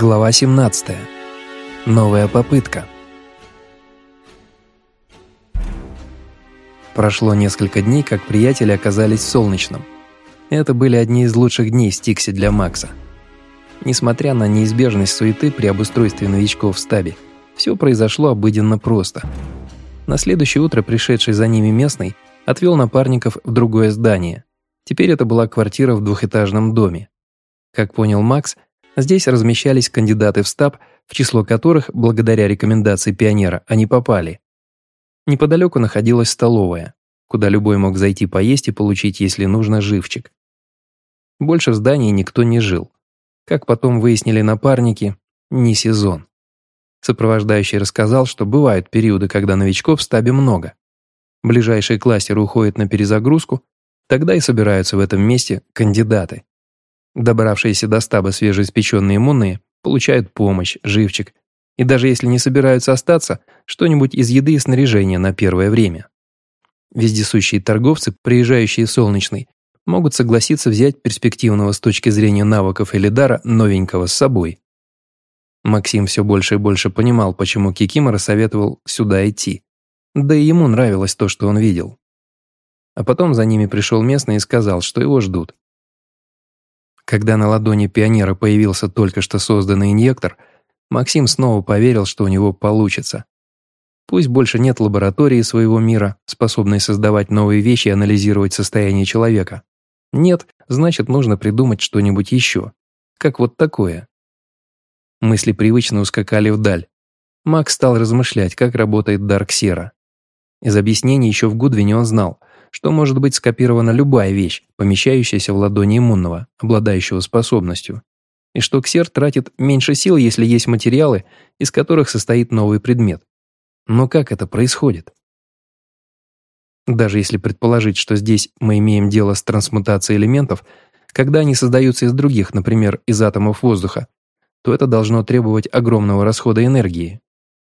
Глава 17. Новая попытка. Прошло несколько дней, как приятели оказались в Солнечном. Это были одни из лучших дней в Стиксе для Макса. Несмотря на неизбежность суеты при обустройстве новичков в стабе, все произошло обыденно просто. На следующее утро пришедший за ними местный отвел напарников в другое здание. Теперь это была квартира в двухэтажном доме. Как понял Макс, Здесь размещались кандидаты в стаб, в число которых, благодаря рекомендации пионера, они попали. Неподалеку находилась столовая, куда любой мог зайти поесть и получить, если нужно, живчик. Больше в здании никто не жил. Как потом выяснили напарники, не сезон. Сопровождающий рассказал, что бывают периоды, когда новичков в стабе много. Ближайшие кластеры уходят на перезагрузку, тогда и собираются в этом месте кандидаты. Добравшиеся до стаба свежеиспеченные иммунные получают помощь, живчик, и даже если не собираются остаться, что-нибудь из еды и снаряжения на первое время. Вездесущие торговцы, приезжающие Солнечный, могут согласиться взять перспективного с точки зрения навыков или дара новенького с собой. Максим все больше и больше понимал, почему Кикимора советовал сюда идти. Да и ему нравилось то, что он видел. А потом за ними пришел местный и сказал, что его ждут. Когда на ладони пионера появился только что созданный инъектор, Максим снова поверил, что у него получится. Пусть больше нет лаборатории своего мира, способной создавать новые вещи и анализировать состояние человека. Нет, значит, нужно придумать что-нибудь еще. Как вот такое. Мысли привычно ускакали вдаль. Макс стал размышлять, как работает Дарксера. Из объяснений еще в Гудвине он знал – что может быть скопирована любая вещь, помещающаяся в ладони иммунного, обладающего способностью, и что ксер тратит меньше сил, если есть материалы, из которых состоит новый предмет. Но как это происходит? Даже если предположить, что здесь мы имеем дело с трансмутацией элементов, когда они создаются из других, например, из атомов воздуха, то это должно требовать огромного расхода энергии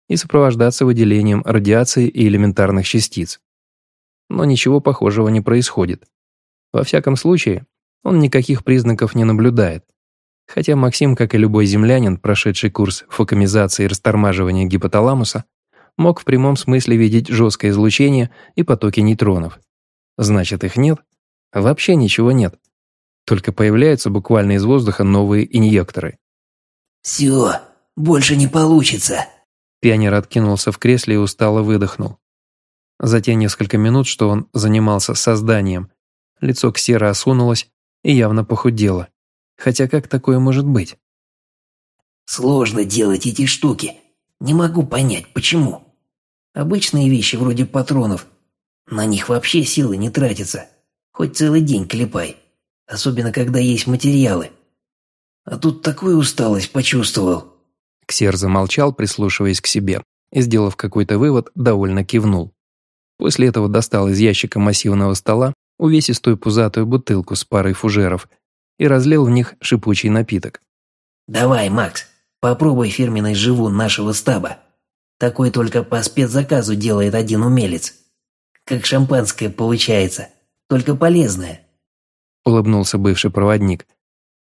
и сопровождаться выделением радиации и элементарных частиц но ничего похожего не происходит. Во всяком случае, он никаких признаков не наблюдает. Хотя Максим, как и любой землянин, прошедший курс фокомизации и растормаживания гипоталамуса, мог в прямом смысле видеть жесткое излучение и потоки нейтронов. Значит, их нет? Вообще ничего нет. Только появляются буквально из воздуха новые инъекторы. «Все, больше не получится». Пионер откинулся в кресле и устало выдохнул. За те несколько минут, что он занимался созданием, лицо Ксера осунулось и явно похудело. Хотя как такое может быть? «Сложно делать эти штуки. Не могу понять, почему. Обычные вещи вроде патронов. На них вообще силы не тратятся. Хоть целый день клепай. Особенно, когда есть материалы. А тут такую усталость почувствовал». Ксер замолчал, прислушиваясь к себе, и, сделав какой-то вывод, довольно кивнул. После этого достал из ящика массивного стола увесистую пузатую бутылку с парой фужеров и разлил в них шипучий напиток. «Давай, Макс, попробуй фирменный живун нашего стаба. Такой только по спецзаказу делает один умелец. Как шампанское получается, только полезное». Улыбнулся бывший проводник,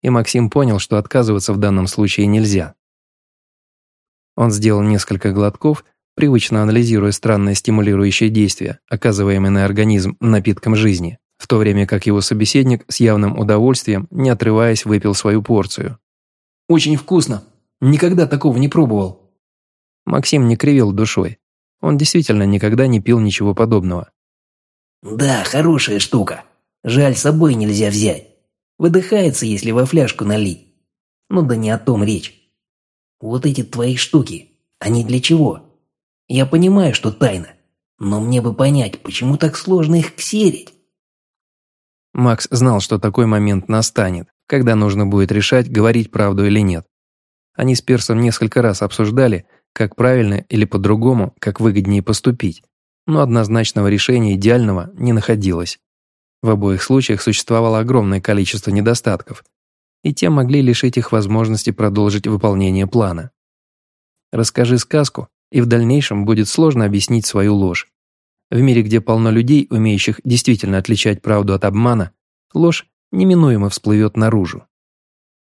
и Максим понял, что отказываться в данном случае нельзя. Он сделал несколько глотков привычно анализируя странное стимулирующее действие, оказываемое на организм напитком жизни, в то время как его собеседник с явным удовольствием, не отрываясь, выпил свою порцию. «Очень вкусно! Никогда такого не пробовал!» Максим не кривил душой. Он действительно никогда не пил ничего подобного. «Да, хорошая штука. Жаль, с собой нельзя взять. Выдыхается, если во фляжку налить. Ну да не о том речь. Вот эти твои штуки, они для чего?» Я понимаю, что тайна, но мне бы понять, почему так сложно их ксерить. Макс знал, что такой момент настанет, когда нужно будет решать, говорить правду или нет. Они с Персом несколько раз обсуждали, как правильно или по-другому, как выгоднее поступить, но однозначного решения идеального не находилось. В обоих случаях существовало огромное количество недостатков, и те могли лишить их возможности продолжить выполнение плана. Расскажи сказку, и в дальнейшем будет сложно объяснить свою ложь. В мире, где полно людей, умеющих действительно отличать правду от обмана, ложь неминуемо всплывет наружу.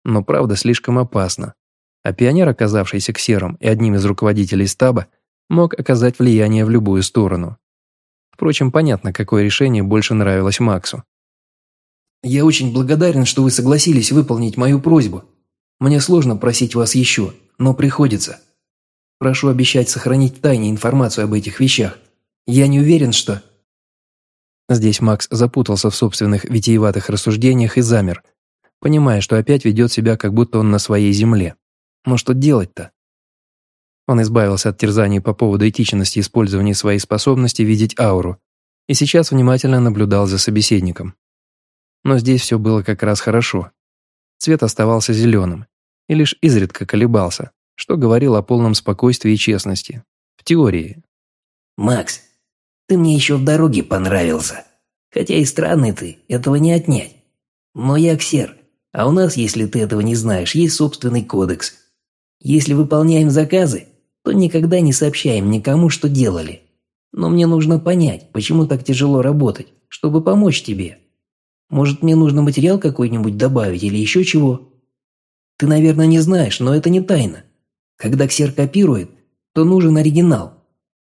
Но правда слишком опасна. А пионер, оказавшийся ксером и одним из руководителей стаба, мог оказать влияние в любую сторону. Впрочем, понятно, какое решение больше нравилось Максу. «Я очень благодарен, что вы согласились выполнить мою просьбу. Мне сложно просить вас еще, но приходится. Прошу обещать сохранить тайне информацию об этих вещах. Я не уверен, что...» Здесь Макс запутался в собственных витиеватых рассуждениях и замер, понимая, что опять ведет себя, как будто он на своей земле. Но что делать-то? Он избавился от терзаний по поводу этичности использования своей способности видеть ауру и сейчас внимательно наблюдал за собеседником. Но здесь все было как раз хорошо. Цвет оставался зеленым и лишь изредка колебался, что говорил о полном спокойствии и честности. В теории. «Макс, ты мне еще в дороге понравился. Хотя и странный ты, этого не отнять. Но я ксер, а у нас, если ты этого не знаешь, есть собственный кодекс. Если выполняем заказы, то никогда не сообщаем никому, что делали. Но мне нужно понять, почему так тяжело работать, чтобы помочь тебе. Может, мне нужно материал какой-нибудь добавить или еще чего? Ты, наверное, не знаешь, но это не тайна. Когда ксер копирует, то нужен оригинал.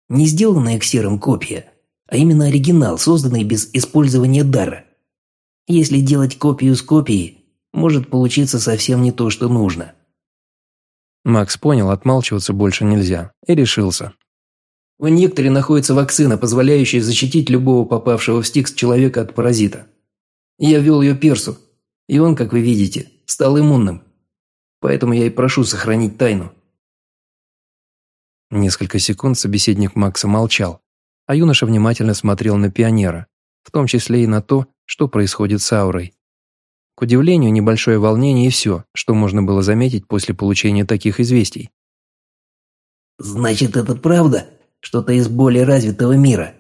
Не сделанная ксером копия, а именно оригинал, созданный без использования дара. Если делать копию с копией, может получиться совсем не то, что нужно. Макс понял, отмалчиваться больше нельзя, и решился. В некоторе находится вакцина, позволяющая защитить любого попавшего в стикс человека от паразита. Я ввел ее персу, и он, как вы видите, стал иммунным. Поэтому я и прошу сохранить тайну. Несколько секунд собеседник Макса молчал, а юноша внимательно смотрел на пионера, в том числе и на то, что происходит с аурой. К удивлению, небольшое волнение и все, что можно было заметить после получения таких известий. «Значит, это правда? Что-то из более развитого мира?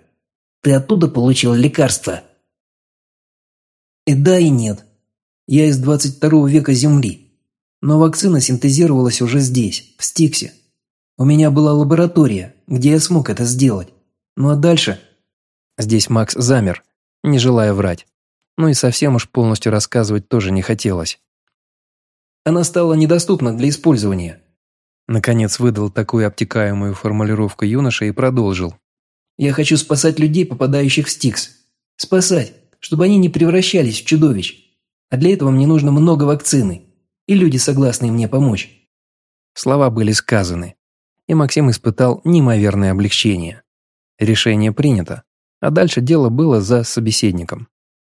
Ты оттуда получил лекарство?» «И да, и нет. Я из 22 века Земли. Но вакцина синтезировалась уже здесь, в Стиксе. У меня была лаборатория, где я смог это сделать. Ну а дальше...» Здесь Макс замер, не желая врать но и совсем уж полностью рассказывать тоже не хотелось. Она стала недоступна для использования. Наконец выдал такую обтекаемую формулировку юноша и продолжил. «Я хочу спасать людей, попадающих в Стикс. Спасать, чтобы они не превращались в чудовищ. А для этого мне нужно много вакцины. И люди согласны мне помочь». Слова были сказаны, и Максим испытал неимоверное облегчение. Решение принято, а дальше дело было за собеседником.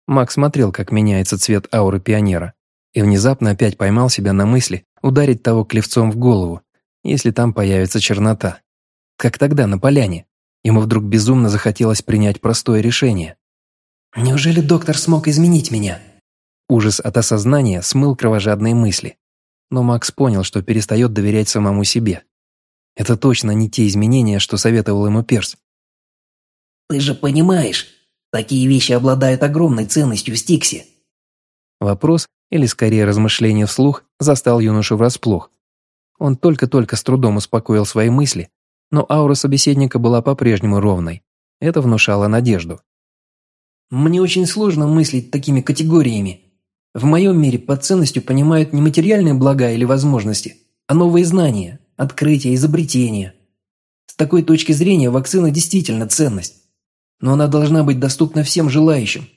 Макс смотрел, как меняется цвет ауры пионера, и внезапно опять поймал себя на мысли ударить того клевцом в голову, если там появится чернота. Как тогда на поляне. Ему вдруг безумно захотелось принять простое решение. «Неужели доктор смог изменить меня?» Ужас от осознания смыл кровожадные мысли. Но Макс понял, что перестает доверять самому себе. Это точно не те изменения, что советовал ему Перс. «Ты же понимаешь, Такие вещи обладают огромной ценностью в Стиксе. Вопрос, или скорее размышление вслух, застал юношу врасплох. Он только-только с трудом успокоил свои мысли, но аура собеседника была по-прежнему ровной. Это внушало надежду. «Мне очень сложно мыслить такими категориями. В моем мире под ценностью понимают не материальные блага или возможности, а новые знания, открытия, изобретения. С такой точки зрения вакцина действительно ценность но она должна быть доступна всем желающим.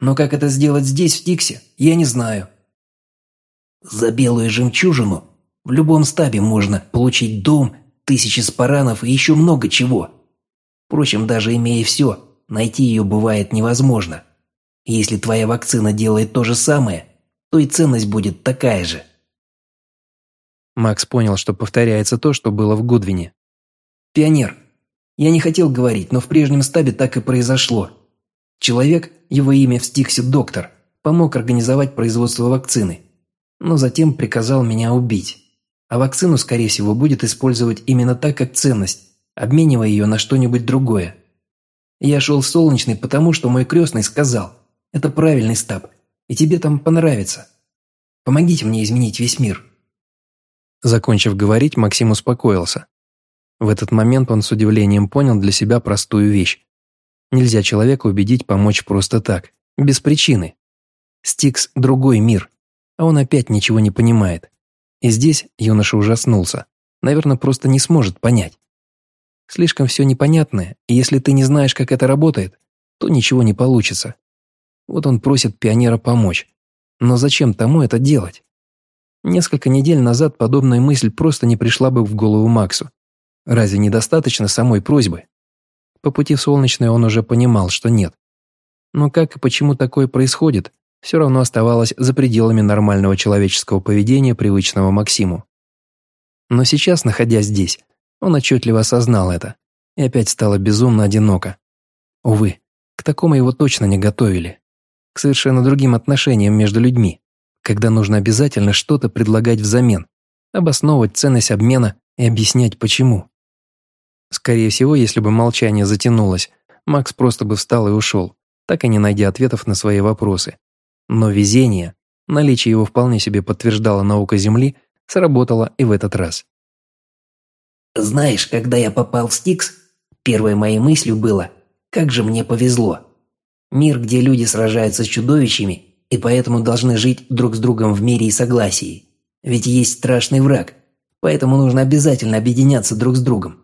Но как это сделать здесь, в Тиксе, я не знаю. За белую жемчужину в любом стабе можно получить дом, тысячи спаранов и еще много чего. Впрочем, даже имея все, найти ее бывает невозможно. Если твоя вакцина делает то же самое, то и ценность будет такая же. Макс понял, что повторяется то, что было в Гудвине. «Пионер, я не хотел говорить, но в прежнем стабе так и произошло. Человек, его имя в стиксе доктор, помог организовать производство вакцины, но затем приказал меня убить. А вакцину, скорее всего, будет использовать именно так, как ценность, обменивая ее на что-нибудь другое. Я шел в Солнечный, потому что мой крестный сказал, это правильный стаб, и тебе там понравится. Помогите мне изменить весь мир. Закончив говорить, Максим успокоился. В этот момент он с удивлением понял для себя простую вещь. Нельзя человека убедить помочь просто так, без причины. Стикс – другой мир, а он опять ничего не понимает. И здесь юноша ужаснулся. Наверное, просто не сможет понять. Слишком все непонятное, и если ты не знаешь, как это работает, то ничего не получится. Вот он просит пионера помочь. Но зачем тому это делать? Несколько недель назад подобная мысль просто не пришла бы в голову Максу. Разве недостаточно самой просьбы? По пути в Солнечное он уже понимал, что нет. Но как и почему такое происходит, все равно оставалось за пределами нормального человеческого поведения, привычного Максиму. Но сейчас, находясь здесь, он отчетливо осознал это, и опять стало безумно одиноко. Увы, к такому его точно не готовили. К совершенно другим отношениям между людьми, когда нужно обязательно что-то предлагать взамен, обосновывать ценность обмена и объяснять почему. Скорее всего, если бы молчание затянулось, Макс просто бы встал и ушел, так и не найдя ответов на свои вопросы. Но везение, наличие его вполне себе подтверждала наука Земли, сработало и в этот раз. «Знаешь, когда я попал в Стикс, первой моей мыслью было, как же мне повезло. Мир, где люди сражаются с чудовищами и поэтому должны жить друг с другом в мире и согласии. Ведь есть страшный враг, поэтому нужно обязательно объединяться друг с другом.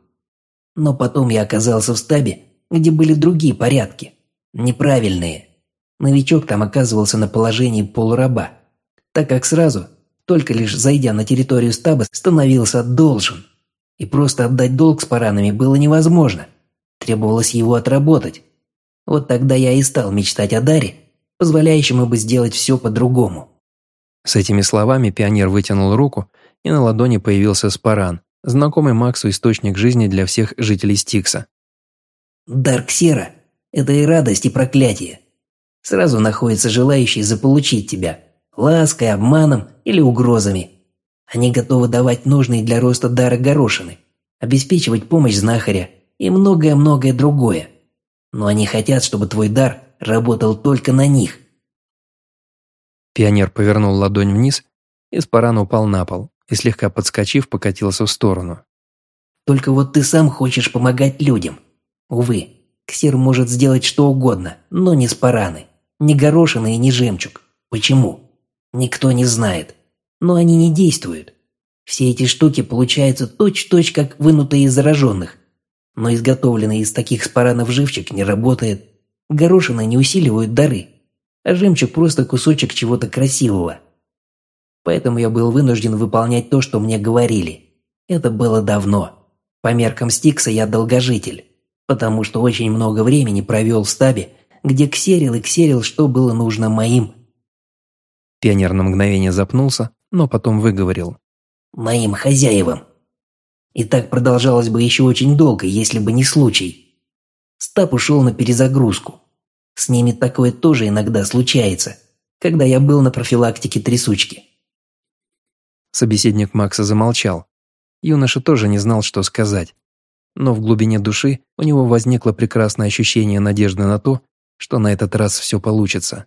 Но потом я оказался в стабе, где были другие порядки, неправильные. Новичок там оказывался на положении полураба, так как сразу, только лишь зайдя на территорию стаба, становился должен. И просто отдать долг с паранами было невозможно. Требовалось его отработать. Вот тогда я и стал мечтать о даре, позволяющем бы сделать все по-другому. С этими словами пионер вытянул руку, и на ладони появился спаран, знакомый Максу источник жизни для всех жителей Стикса. «Дар Ксера – это и радость, и проклятие. Сразу находятся желающие заполучить тебя, лаской, обманом или угрозами. Они готовы давать нужные для роста дара горошины, обеспечивать помощь знахаря и многое-многое другое. Но они хотят, чтобы твой дар работал только на них». Пионер повернул ладонь вниз, и спаран упал на пол и, слегка подскочив, покатился в сторону. «Только вот ты сам хочешь помогать людям. Увы, Ксер может сделать что угодно, но не спараны, не горошины и не жемчуг. Почему? Никто не знает. Но они не действуют. Все эти штуки получаются точь-в-точь, -точь, как вынутые из зараженных. Но изготовленный из таких спаранов живчик не работает. Горошины не усиливают дары, а жемчуг просто кусочек чего-то красивого. Поэтому я был вынужден выполнять то, что мне говорили. Это было давно. По меркам Стикса я долгожитель, потому что очень много времени провел в стабе, где ксерил и ксерил, что было нужно моим. Пионер на мгновение запнулся, но потом выговорил. Моим хозяевам. И так продолжалось бы еще очень долго, если бы не случай. Стаб ушел на перезагрузку. С ними такое тоже иногда случается, когда я был на профилактике трясучки. Собеседник Макса замолчал. Юноша тоже не знал, что сказать. Но в глубине души у него возникло прекрасное ощущение надежды на то, что на этот раз все получится.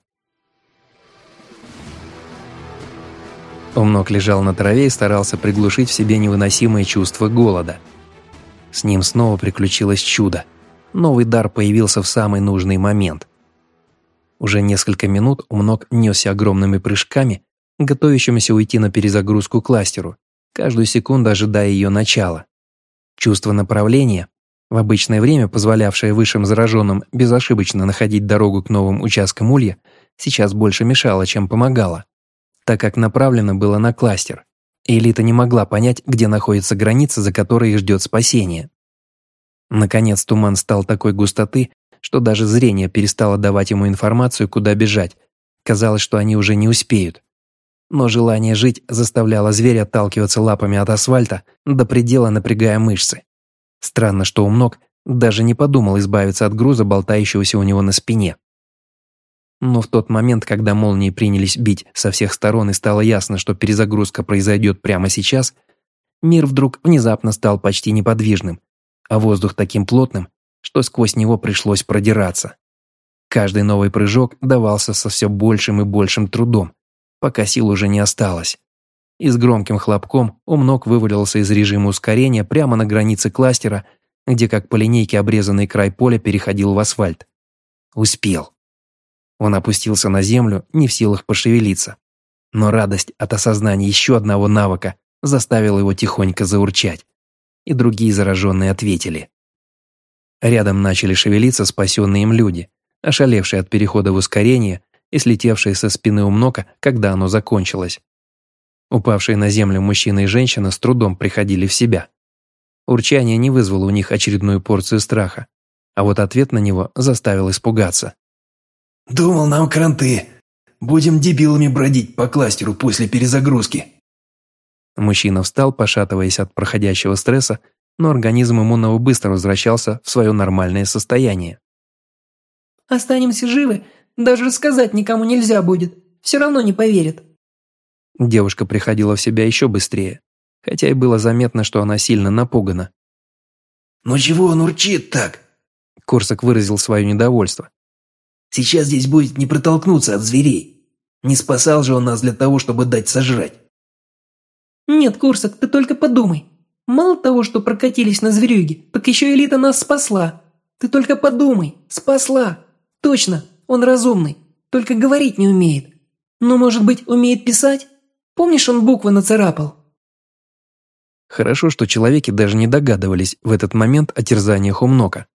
Умнок лежал на траве и старался приглушить в себе невыносимое чувство голода. С ним снова приключилось чудо. Новый дар появился в самый нужный момент. Уже несколько минут Умнок несся огромными прыжками, готовящемуся уйти на перезагрузку кластеру, каждую секунду ожидая ее начала. Чувство направления, в обычное время позволявшее высшим зараженным безошибочно находить дорогу к новым участкам улья, сейчас больше мешало, чем помогало, так как направлено было на кластер, элита не могла понять, где находится граница, за которой их ждет спасение. Наконец туман стал такой густоты, что даже зрение перестало давать ему информацию, куда бежать. Казалось, что они уже не успеют но желание жить заставляло зверя отталкиваться лапами от асфальта, до предела напрягая мышцы. Странно, что Умнок даже не подумал избавиться от груза, болтающегося у него на спине. Но в тот момент, когда молнии принялись бить со всех сторон и стало ясно, что перезагрузка произойдет прямо сейчас, мир вдруг внезапно стал почти неподвижным, а воздух таким плотным, что сквозь него пришлось продираться. Каждый новый прыжок давался со все большим и большим трудом, пока сил уже не осталось. И с громким хлопком умнок вывалился из режима ускорения прямо на границе кластера, где как по линейке обрезанный край поля переходил в асфальт. Успел. Он опустился на землю, не в силах пошевелиться. Но радость от осознания еще одного навыка заставило его тихонько заурчать. И другие зараженные ответили. Рядом начали шевелиться спасенные им люди, ошалевшие от перехода в ускорение и слетевшие со спины у Мнока, когда оно закончилось. Упавшие на землю мужчина и женщина с трудом приходили в себя. Урчание не вызвало у них очередную порцию страха, а вот ответ на него заставил испугаться. «Думал, нам кранты. Будем дебилами бродить по кластеру после перезагрузки». Мужчина встал, пошатываясь от проходящего стресса, но организм иммунного быстро возвращался в свое нормальное состояние. «Останемся живы, даже рассказать никому нельзя будет. Все равно не поверят». Девушка приходила в себя еще быстрее, хотя и было заметно, что она сильно напугана. «Ну чего он урчит так?» Корсак выразил свое недовольство. «Сейчас здесь будет не протолкнуться от зверей. Не спасал же он нас для того, чтобы дать сожрать». «Нет, Курсак, ты только подумай. Мало того, что прокатились на зверюге, так еще элита нас спасла. Ты только подумай, спасла. Точно, он разумный, только говорить не умеет. Но, может быть, умеет писать? Помнишь, он буквы нацарапал?» Хорошо, что человеки даже не догадывались в этот момент о терзаниях Умнока.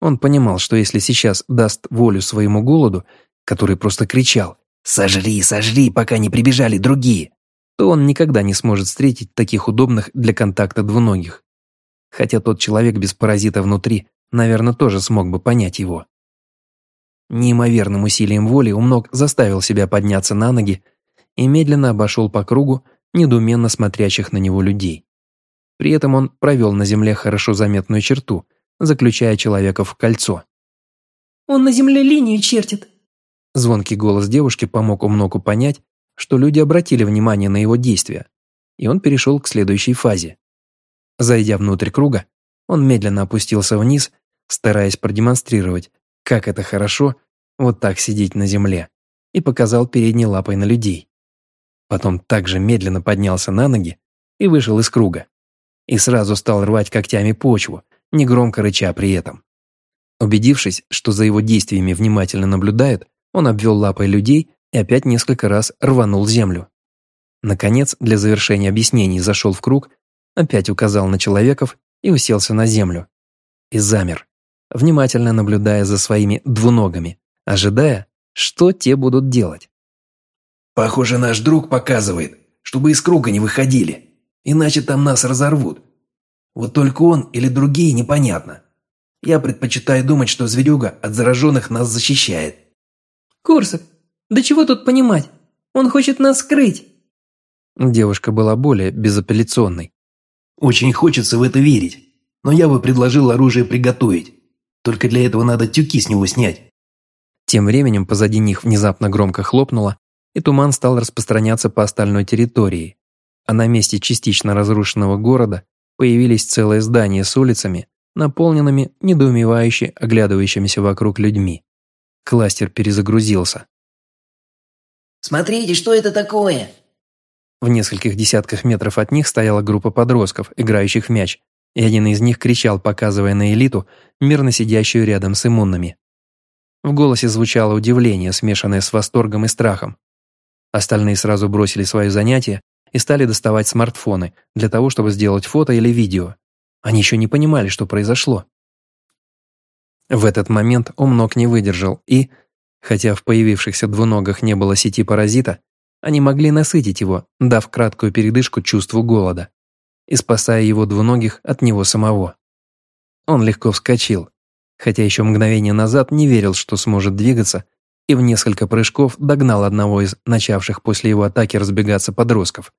Он понимал, что если сейчас даст волю своему голоду, который просто кричал «Сожри, сожри, пока не прибежали другие», то он никогда не сможет встретить таких удобных для контакта двуногих. Хотя тот человек без паразита внутри, наверное, тоже смог бы понять его. Неимоверным усилием воли Умног заставил себя подняться на ноги и медленно обошел по кругу недуменно смотрящих на него людей. При этом он провел на земле хорошо заметную черту, заключая человека в кольцо. «Он на земле линию чертит!» Звонкий голос девушки помог Умноку понять, что люди обратили внимание на его действия, и он перешел к следующей фазе. Зайдя внутрь круга, он медленно опустился вниз, стараясь продемонстрировать, как это хорошо вот так сидеть на земле, и показал передней лапой на людей. Потом также медленно поднялся на ноги и вышел из круга. И сразу стал рвать когтями почву, негромко рыча при этом. Убедившись, что за его действиями внимательно наблюдают, он обвел лапой людей и опять несколько раз рванул землю. Наконец, для завершения объяснений зашел в круг, опять указал на человеков и уселся на землю. И замер внимательно наблюдая за своими двуногами, ожидая, что те будут делать. «Похоже, наш друг показывает, чтобы из круга не выходили, иначе там нас разорвут. Вот только он или другие непонятно. Я предпочитаю думать, что зверюга от зараженных нас защищает». «Курсак, да чего тут понимать? Он хочет нас скрыть». Девушка была более безапелляционной. «Очень хочется в это верить, но я бы предложил оружие приготовить. Только для этого надо тюки с него снять». Тем временем позади них внезапно громко хлопнуло, и туман стал распространяться по остальной территории, а на месте частично разрушенного города появились целые здания с улицами, наполненными недоумевающе оглядывающимися вокруг людьми. Кластер перезагрузился. «Смотрите, что это такое?» В нескольких десятках метров от них стояла группа подростков, играющих в мяч, и один из них кричал, показывая на элиту, мирно сидящую рядом с иммунными. В голосе звучало удивление, смешанное с восторгом и страхом. Остальные сразу бросили свое занятие и стали доставать смартфоны для того, чтобы сделать фото или видео. Они еще не понимали, что произошло. В этот момент Умног не выдержал и, хотя в появившихся двуногах не было сети паразита, они могли насытить его, дав краткую передышку чувству голода и спасая его двуногих от него самого. Он легко вскочил, хотя еще мгновение назад не верил, что сможет двигаться, и в несколько прыжков догнал одного из начавших после его атаки разбегаться подростков,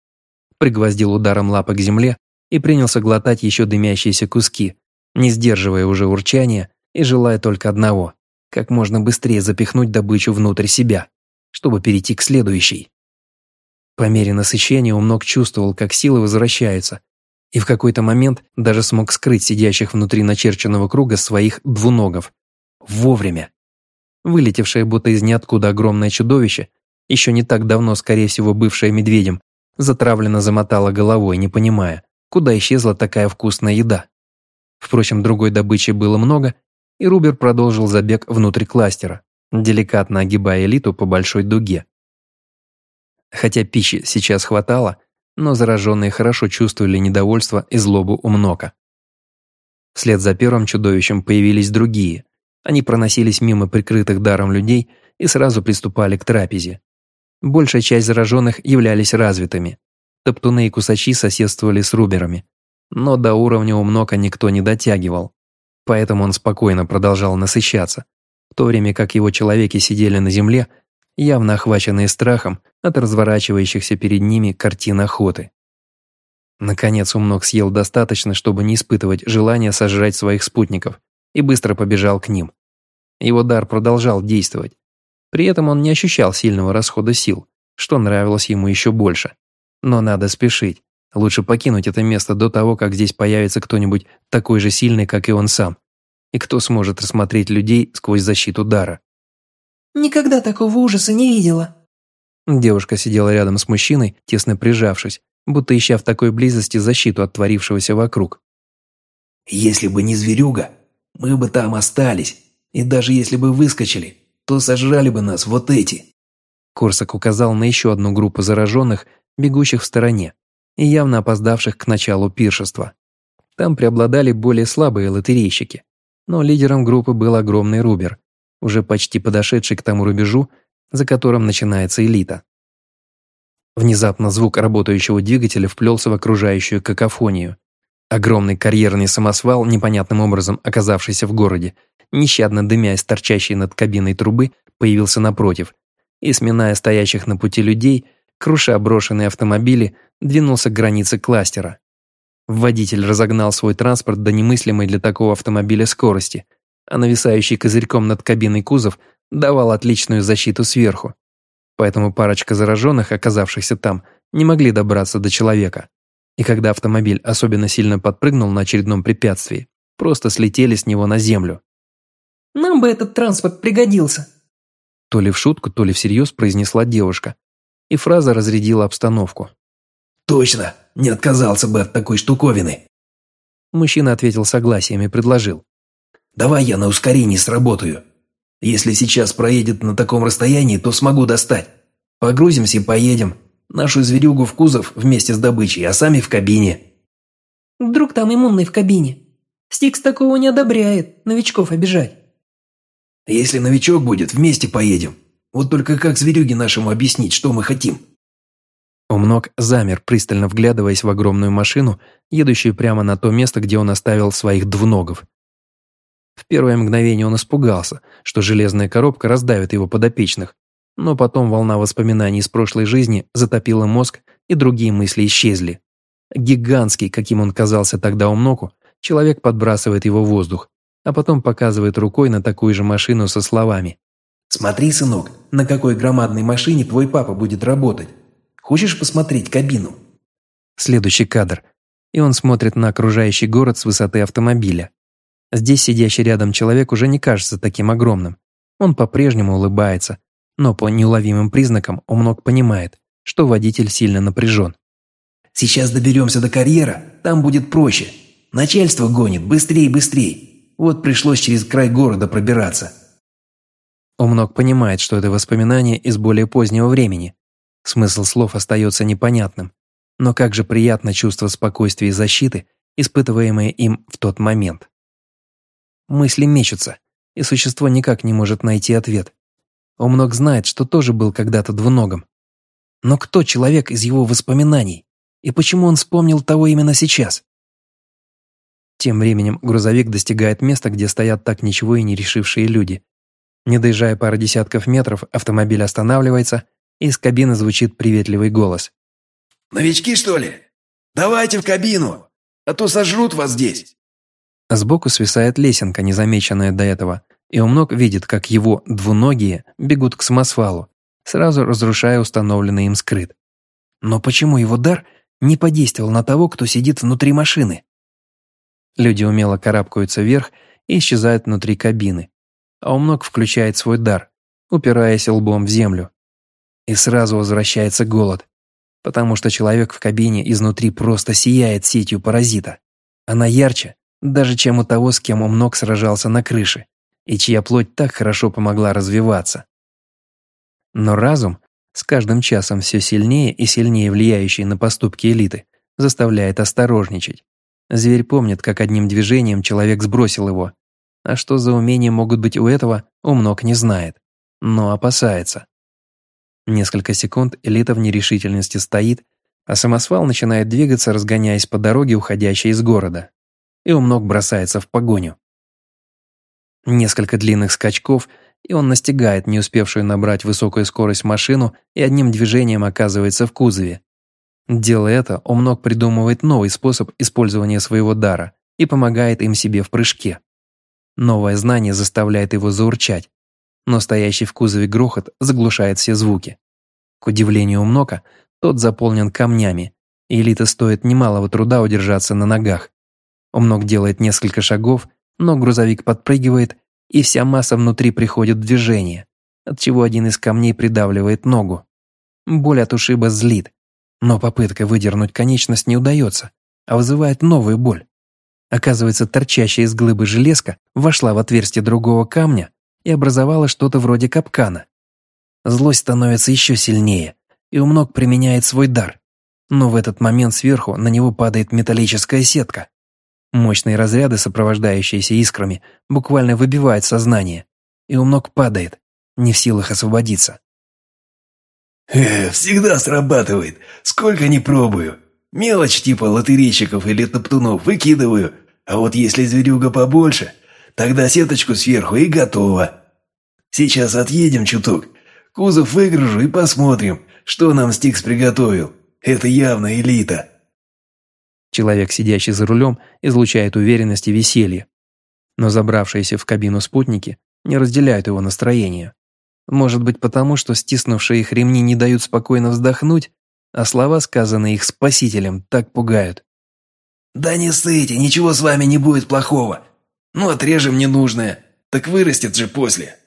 пригвоздил ударом лапы к земле и принялся глотать еще дымящиеся куски, не сдерживая уже урчания и желая только одного – как можно быстрее запихнуть добычу внутрь себя, чтобы перейти к следующей. По мере насыщения Умног чувствовал, как силы возвращаются, и в какой-то момент даже смог скрыть сидящих внутри начерченного круга своих двуногов. Вовремя. Вылетевшее будто из ниоткуда огромное чудовище, еще не так давно, скорее всего, бывшее медведем, затравленно замотало головой, не понимая, куда исчезла такая вкусная еда. Впрочем, другой добычи было много, и Рубер продолжил забег внутрь кластера, деликатно огибая элиту по большой дуге. Хотя пищи сейчас хватало, но зараженные хорошо чувствовали недовольство и злобу у Мнока. Вслед за первым чудовищем появились другие. Они проносились мимо прикрытых даром людей и сразу приступали к трапезе. Большая часть зараженных являлись развитыми. Топтуны и кусачи соседствовали с руберами. Но до уровня у Мнока никто не дотягивал. Поэтому он спокойно продолжал насыщаться, в то время как его человеки сидели на земле, явно охваченные страхом от разворачивающихся перед ними картин охоты. Наконец Умнок съел достаточно, чтобы не испытывать желания сожрать своих спутников, и быстро побежал к ним. Его дар продолжал действовать. При этом он не ощущал сильного расхода сил, что нравилось ему еще больше. Но надо спешить. Лучше покинуть это место до того, как здесь появится кто-нибудь такой же сильный, как и он сам. И кто сможет рассмотреть людей сквозь защиту дара. «Никогда такого ужаса не видела». Девушка сидела рядом с мужчиной, тесно прижавшись, будто ища в такой близости защиту от творившегося вокруг. «Если бы не зверюга, мы бы там остались, и даже если бы выскочили, то сожрали бы нас вот эти». Корсак указал на еще одну группу зараженных, бегущих в стороне, и явно опоздавших к началу пиршества. Там преобладали более слабые лотерейщики, но лидером группы был огромный Рубер, уже почти подошедший к тому рубежу, за которым начинается элита. Внезапно звук работающего двигателя вплелся в окружающую какофонию. Огромный карьерный самосвал, непонятным образом оказавшийся в городе, нещадно дымясь торчащей над кабиной трубы, появился напротив и, сминая стоящих на пути людей, круша брошенные автомобили, двинулся к границе кластера. Водитель разогнал свой транспорт до немыслимой для такого автомобиля скорости, а нависающий козырьком над кабиной кузов давал отличную защиту сверху, поэтому парочка зараженных, оказавшихся там, не могли добраться до человека. И когда автомобиль особенно сильно подпрыгнул на очередном препятствии, просто слетели с него на землю. «Нам бы этот транспорт пригодился», то ли в шутку, то ли всерьез произнесла девушка, и фраза разрядила обстановку. «Точно, не отказался бы от такой штуковины». Мужчина ответил согласием и предложил. «Давай я на ускорении сработаю. Если сейчас проедет на таком расстоянии, то смогу достать. Погрузимся и поедем. Нашу зверюгу в кузов вместе с добычей, а сами в кабине». «Вдруг там иммунный в кабине? Стикс такого не одобряет, новичков обижать». «Если новичок будет, вместе поедем. Вот только как зверюге нашему объяснить, что мы хотим?» Умног замер, пристально вглядываясь в огромную машину, едущую прямо на то место, где он оставил своих двуногов. В первое мгновение он испугался, что железная коробка раздавит его подопечных, но потом волна воспоминаний из прошлой жизни затопила мозг, и другие мысли исчезли. Гигантский, каким он казался тогда умноку, человек подбрасывает его в воздух, а потом показывает рукой на такую же машину со словами. «Смотри, сынок, на какой громадной машине твой папа будет работать. Хочешь посмотреть кабину?» Следующий кадр. И он смотрит на окружающий город с высоты автомобиля. Здесь сидящий рядом человек уже не кажется таким огромным. Он по-прежнему улыбается, но по неуловимым признакам Умног понимает, что водитель сильно напряжен. «Сейчас доберемся до карьера, там будет проще. Начальство гонит, быстрее, быстрее. Вот пришлось через край города пробираться». Умног понимает, что это воспоминание из более позднего времени. Смысл слов остается непонятным, но как же приятно чувство спокойствия и защиты, испытываемое им в тот момент. Мысли мечутся, и существо никак не может найти ответ. Умног знает, что тоже был когда-то двуногом. Но кто человек из его воспоминаний? И почему он вспомнил того именно сейчас? Тем временем грузовик достигает места, где стоят так ничего и не решившие люди. Не доезжая пары десятков метров, автомобиль останавливается, и из кабины звучит приветливый голос. «Новички, что ли? Давайте в кабину, а то сожрут вас здесь!» Сбоку свисает лесенка, незамеченная до этого, и Умног видит, как его двуногие бегут к самосвалу, сразу разрушая установленный им скрыт. Но почему его дар не подействовал на того, кто сидит внутри машины? Люди умело карабкаются вверх и исчезают внутри кабины, а Умног включает свой дар, упираясь лбом в землю. И сразу возвращается голод, потому что человек в кабине изнутри просто сияет сетью паразита. Она ярче, даже чем у того, с кем Умног сражался на крыше, и чья плоть так хорошо помогла развиваться. Но разум, с каждым часом все сильнее и сильнее влияющий на поступки элиты, заставляет осторожничать. Зверь помнит, как одним движением человек сбросил его. А что за умения могут быть у этого, умнок не знает. Но опасается. Несколько секунд элита в нерешительности стоит, а самосвал начинает двигаться, разгоняясь по дороге, уходящей из города. И умнок бросается в погоню. Несколько длинных скачков, и он настигает не успевшую набрать высокую скорость машину и одним движением оказывается в кузове. Делая это, Умног придумывает новый способ использования своего дара и помогает им себе в прыжке. Новое знание заставляет его заурчать, но стоящий в кузове грохот заглушает все звуки. К удивлению Умнока, тот заполнен камнями, и элита стоит немалого труда удержаться на ногах. Умнок делает несколько шагов но грузовик подпрыгивает, и вся масса внутри приходит в движение, отчего один из камней придавливает ногу. Боль от ушиба злит, но попытка выдернуть конечность не удается, а вызывает новую боль. Оказывается, торчащая из глыбы железка вошла в отверстие другого камня и образовала что-то вроде капкана. Злость становится еще сильнее, и умног применяет свой дар. Но в этот момент сверху на него падает металлическая сетка. Мощные разряды, сопровождающиеся искрами, буквально выбивают сознание, и умнок падает, не в силах освободиться. «Э, всегда срабатывает, сколько не пробую. Мелочь типа лотерейщиков или топтунов выкидываю, а вот если зверюга побольше, тогда сеточку сверху и готово. Сейчас отъедем чуток, кузов выгружу и посмотрим, что нам Стикс приготовил. Это явно элита». Человек, сидящий за рулем, излучает уверенность и веселье. Но забравшиеся в кабину спутники не разделяют его настроение. Может быть потому, что стиснувшие их ремни не дают спокойно вздохнуть, а слова, сказанные их спасителем, так пугают. «Да не ссыте, ничего с вами не будет плохого. Ну, отрежем ненужное, так вырастет же после».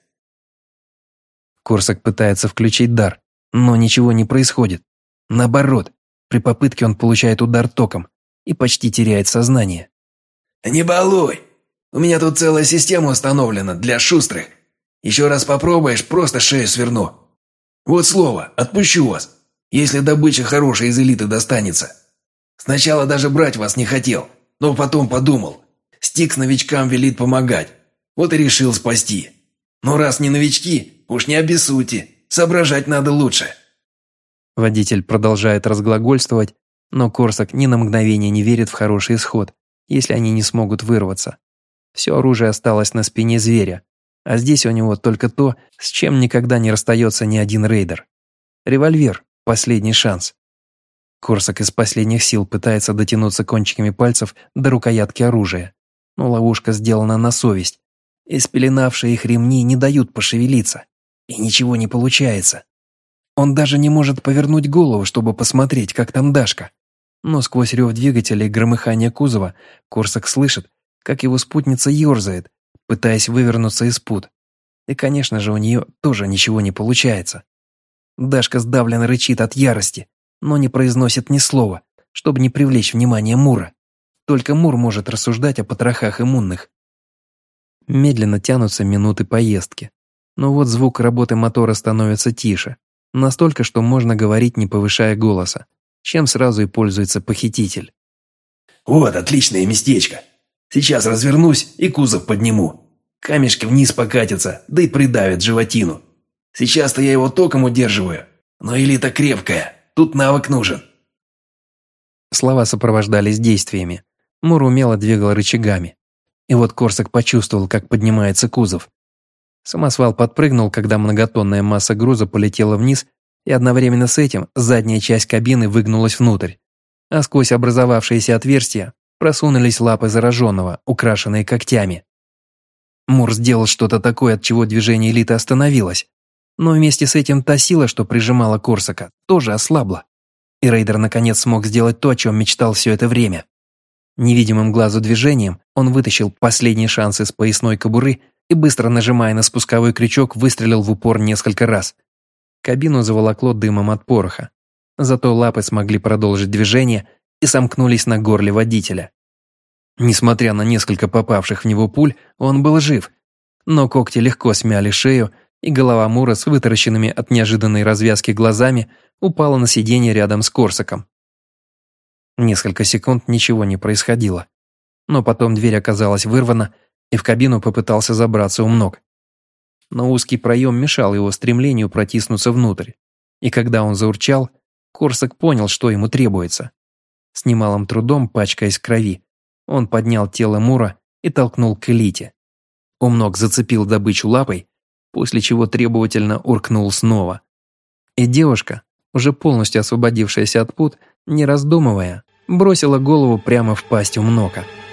Корсак пытается включить дар, но ничего не происходит. Наоборот, при попытке он получает удар током, и почти теряет сознание. «Не балуй! У меня тут целая система установлена для шустрых. Еще раз попробуешь, просто шею сверну. Вот слово, отпущу вас, если добыча хорошая из элиты достанется. Сначала даже брать вас не хотел, но потом подумал. Стикс новичкам велит помогать, вот и решил спасти. Но раз не новички, уж не обессудьте, соображать надо лучше». Водитель продолжает разглагольствовать, но Корсак ни на мгновение не верит в хороший исход, если они не смогут вырваться. Все оружие осталось на спине зверя, а здесь у него только то, с чем никогда не расстается ни один рейдер. Револьвер – последний шанс. Корсак из последних сил пытается дотянуться кончиками пальцев до рукоятки оружия, но ловушка сделана на совесть, и спеленавшие их ремни не дают пошевелиться, и ничего не получается. Он даже не может повернуть голову, чтобы посмотреть, как там Дашка но сквозь рев двигателя и громыхание кузова Корсак слышит, как его спутница ерзает, пытаясь вывернуться из пут. И, конечно же, у нее тоже ничего не получается. Дашка сдавленно рычит от ярости, но не произносит ни слова, чтобы не привлечь внимание Мура. Только Мур может рассуждать о потрохах иммунных. Медленно тянутся минуты поездки. Но вот звук работы мотора становится тише, настолько, что можно говорить, не повышая голоса чем сразу и пользуется похититель. «Вот отличное местечко. Сейчас развернусь и кузов подниму. Камешки вниз покатятся, да и придавят животину. Сейчас-то я его током удерживаю, но элита крепкая, тут навык нужен». Слова сопровождались действиями. Мур умело двигал рычагами. И вот Корсак почувствовал, как поднимается кузов. Самосвал подпрыгнул, когда многотонная масса груза полетела вниз и одновременно с этим задняя часть кабины выгнулась внутрь, а сквозь образовавшиеся отверстия просунулись лапы зараженного, украшенные когтями. Мур сделал что-то такое, от чего движение элиты остановилось, но вместе с этим та сила, что прижимала Корсака, тоже ослабла. И Рейдер наконец смог сделать то, о чем мечтал все это время. Невидимым глазу движением он вытащил последний шанс из поясной кобуры и, быстро нажимая на спусковой крючок, выстрелил в упор несколько раз, Кабину заволокло дымом от пороха. Зато лапы смогли продолжить движение и сомкнулись на горле водителя. Несмотря на несколько попавших в него пуль, он был жив, но когти легко смяли шею и голова Мура с вытаращенными от неожиданной развязки глазами упала на сиденье рядом с Корсаком. Несколько секунд ничего не происходило. Но потом дверь оказалась вырвана, и в кабину попытался забраться умног. Но узкий проем мешал его стремлению протиснуться внутрь, и когда он заурчал, Корсак понял, что ему требуется. С немалым трудом, пачкаясь крови, он поднял тело Мура и толкнул к элите. Умног зацепил добычу лапой после чего требовательно уркнул снова. И девушка, уже полностью освободившаяся от пут, не раздумывая, бросила голову прямо в пасть у Мнока –